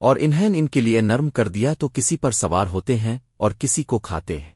اور انہیں ان کے لیے نرم کر دیا تو کسی پر سوار ہوتے ہیں اور کسی کو کھاتے ہیں۔